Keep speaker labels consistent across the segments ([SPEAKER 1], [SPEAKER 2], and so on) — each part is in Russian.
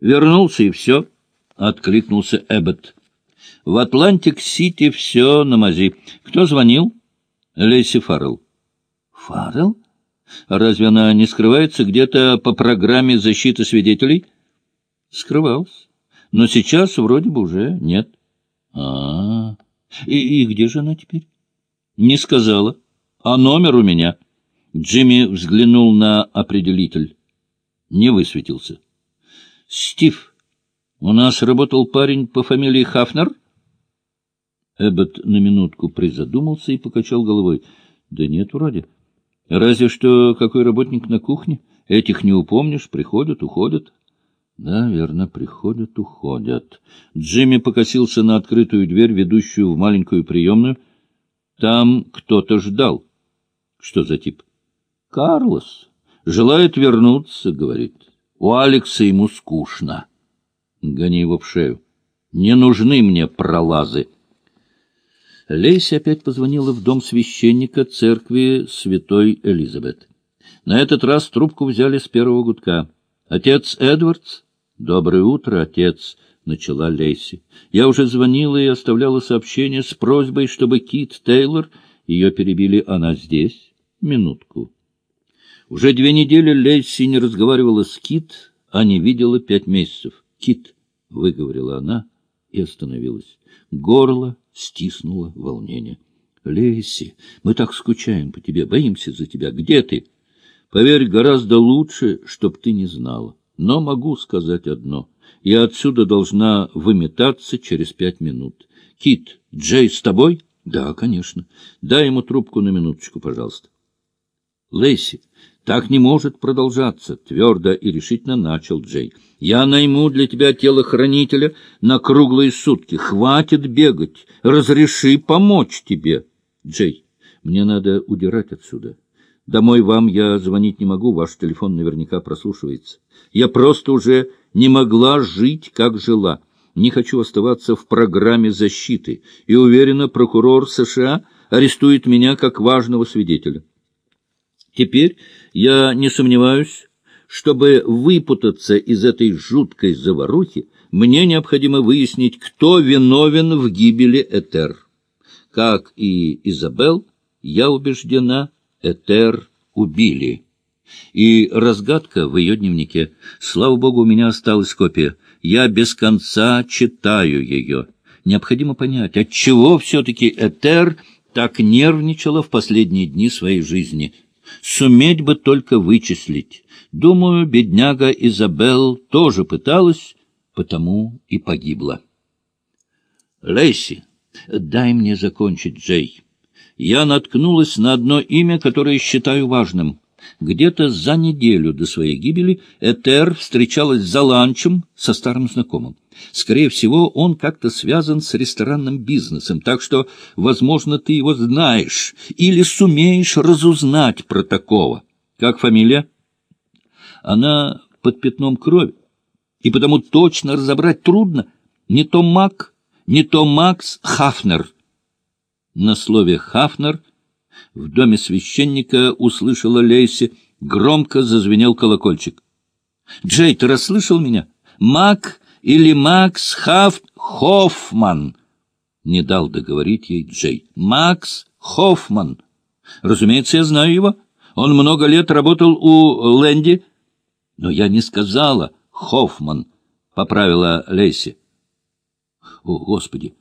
[SPEAKER 1] Вернулся и все, — откликнулся Эббот. В Атлантик-Сити все на мази. Кто звонил? Лейси Фаррелл. Фаррелл? Разве она не скрывается где-то по программе защиты свидетелей? Скрывалась. Но сейчас вроде бы уже нет. А, -а, -а. И, и где же она теперь? Не сказала. А номер у меня. Джимми взглянул на определитель. Не высветился. Стив, у нас работал парень по фамилии Хафнер? Эббот на минутку призадумался и покачал головой. Да нет, вроде. Разве что какой работник на кухне. Этих не упомнишь, приходят, уходят. Да, верно, приходят, уходят. Джимми покосился на открытую дверь, ведущую в маленькую приемную. Там кто-то ждал. Что за тип? Карлос. Желает вернуться, говорит. У Алекса ему скучно. Гони его в шею. Не нужны мне пролазы. Лейси опять позвонила в дом священника церкви святой Элизабет. На этот раз трубку взяли с первого гудка. «Отец Эдвардс?» «Доброе утро, отец», — начала Лейси. «Я уже звонила и оставляла сообщение с просьбой, чтобы Кит Тейлор...» Ее перебили «Она здесь?» «Минутку». Уже две недели Лейси не разговаривала с Кит, а не видела пять месяцев. «Кит», — выговорила она и остановилась. Горло стиснуло волнение. «Лейси, мы так скучаем по тебе, боимся за тебя. Где ты?» «Поверь, гораздо лучше, чтоб ты не знала. Но могу сказать одно. Я отсюда должна выметаться через пять минут. Кит, Джей с тобой?» «Да, конечно. Дай ему трубку на минуточку, пожалуйста». «Лейси, так не может продолжаться», — твердо и решительно начал Джей. «Я найму для тебя телохранителя на круглые сутки. Хватит бегать. Разреши помочь тебе». «Джей, мне надо удирать отсюда. Домой вам я звонить не могу, ваш телефон наверняка прослушивается. Я просто уже не могла жить, как жила. Не хочу оставаться в программе защиты, и уверена, прокурор США арестует меня как важного свидетеля. Теперь я не сомневаюсь, чтобы выпутаться из этой жуткой заварухи, мне необходимо выяснить, кто виновен в гибели Этер. Как и Изабел, я убеждена, Этер убили. И разгадка в ее дневнике. Слава богу, у меня осталась копия. Я без конца читаю ее. Необходимо понять, отчего все-таки Этер так нервничала в последние дни своей жизни — Суметь бы только вычислить. Думаю, бедняга Изабел тоже пыталась, потому и погибла. Лейси, дай мне закончить, Джей. Я наткнулась на одно имя, которое считаю важным. Где-то за неделю до своей гибели Этер встречалась за ланчем со старым знакомым. Скорее всего, он как-то связан с ресторанным бизнесом, так что, возможно, ты его знаешь или сумеешь разузнать про такого. Как фамилия? Она под пятном крови, и потому точно разобрать трудно. Не то Мак, не то Макс Хафнер. На слове «Хафнер» в доме священника услышала Лейси, громко зазвенел колокольчик. «Джей, ты расслышал меня? Мак или Макс Хафт Хоффман. Не дал договорить ей Джей. Макс Хоффман. Разумеется, я знаю его. Он много лет работал у Лэнди. Но я не сказала Хоффман, поправила Лейси. О, Господи!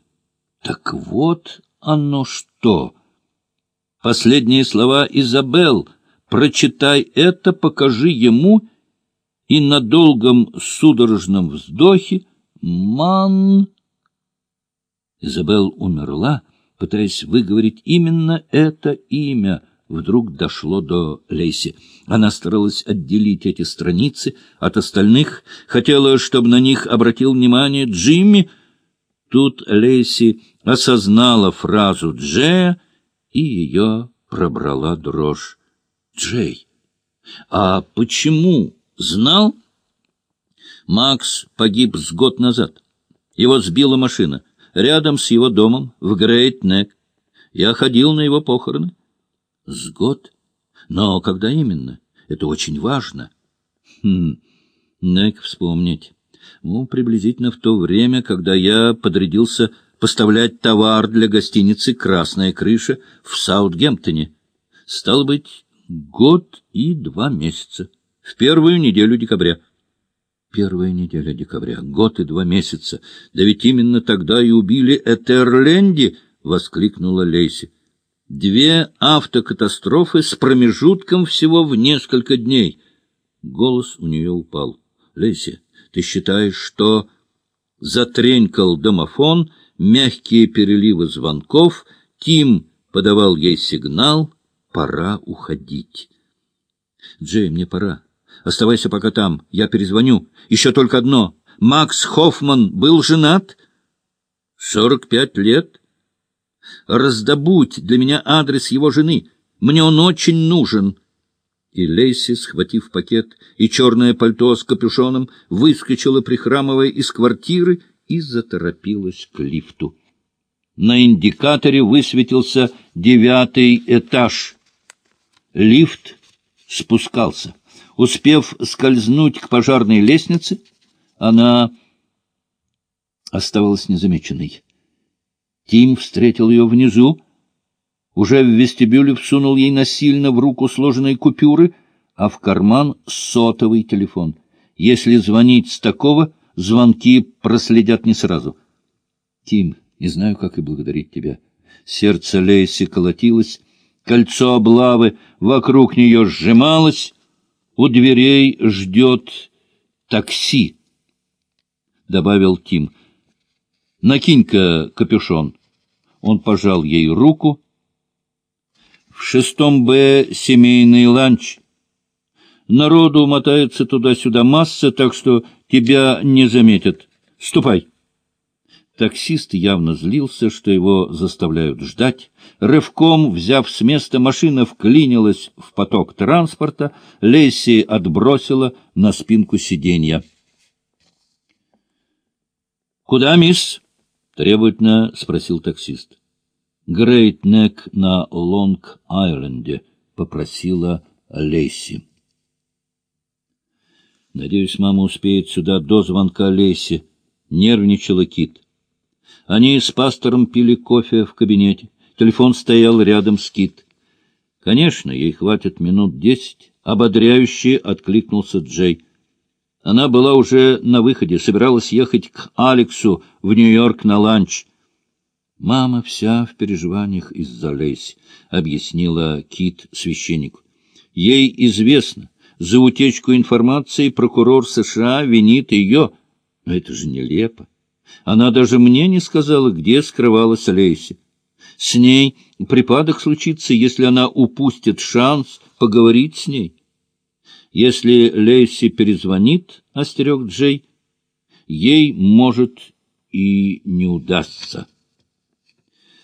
[SPEAKER 1] Так вот оно что! Последние слова Изабел. Прочитай это, покажи ему и на долгом судорожном вздохе «Ман...» Изабел умерла, пытаясь выговорить именно это имя. Вдруг дошло до Лейси. Она старалась отделить эти страницы от остальных, хотела, чтобы на них обратил внимание Джимми. Тут Лейси осознала фразу Джея, и ее пробрала дрожь. «Джей, а почему Знал? Макс погиб с год назад. Его сбила машина рядом с его домом в Грейт-Нек. Я ходил на его похороны. С год? Но когда именно? Это очень важно. Хм, Нек вспомнить. Ну, приблизительно в то время, когда я подрядился поставлять товар для гостиницы «Красная крыша» в Саутгемптоне. Стало быть, год и два месяца. В первую неделю декабря. Первая неделя декабря, год и два месяца. Да ведь именно тогда и убили Этерленди, — воскликнула Лейси. Две автокатастрофы с промежутком всего в несколько дней. Голос у нее упал. Лейси, ты считаешь, что... Затренькал домофон, мягкие переливы звонков, Тим подавал ей сигнал, пора уходить. Джей, мне пора. Оставайся пока там, я перезвоню. Еще только одно. Макс Хоффман был женат? Сорок пять лет. Раздобудь для меня адрес его жены. Мне он очень нужен. И Лейси, схватив пакет и черное пальто с капюшоном, выскочила, прихрамывая из квартиры, и заторопилась к лифту. На индикаторе высветился девятый этаж. Лифт спускался. Успев скользнуть к пожарной лестнице, она оставалась незамеченной. Тим встретил ее внизу, уже в вестибюле всунул ей насильно в руку сложенные купюры, а в карман сотовый телефон. Если звонить с такого, звонки проследят не сразу. Тим, не знаю, как и благодарить тебя. Сердце Лейси колотилось, кольцо облавы вокруг нее сжималось, у дверей ждет такси, — добавил Тим. — Накинь-ка капюшон. Он пожал ей руку. — В шестом Б семейный ланч. Народу мотается туда-сюда масса, так что тебя не заметят. Ступай. Таксист явно злился, что его заставляют ждать. Рывком, взяв с места, машина вклинилась в поток транспорта, Лесси отбросила на спинку сиденья. «Куда, мисс?» — требовательно спросил таксист. «Грейт Нек на Лонг-Айленде», — попросила Лесси. «Надеюсь, мама успеет сюда до звонка Лесси», — нервничала Кит. Они с пастором пили кофе в кабинете. Телефон стоял рядом с Кит. Конечно, ей хватит минут десять. Ободряюще откликнулся Джей. Она была уже на выходе, собиралась ехать к Алексу в Нью-Йорк на ланч. «Мама вся в переживаниях из-за Лейси», — объяснила Кит священнику. «Ей известно, за утечку информации прокурор США винит ее. Но это же нелепо. Она даже мне не сказала, где скрывалась Лейси. С ней припадок случится, если она упустит шанс поговорить с ней. Если Лейси перезвонит, — остерег Джей, — ей, может, и не удастся.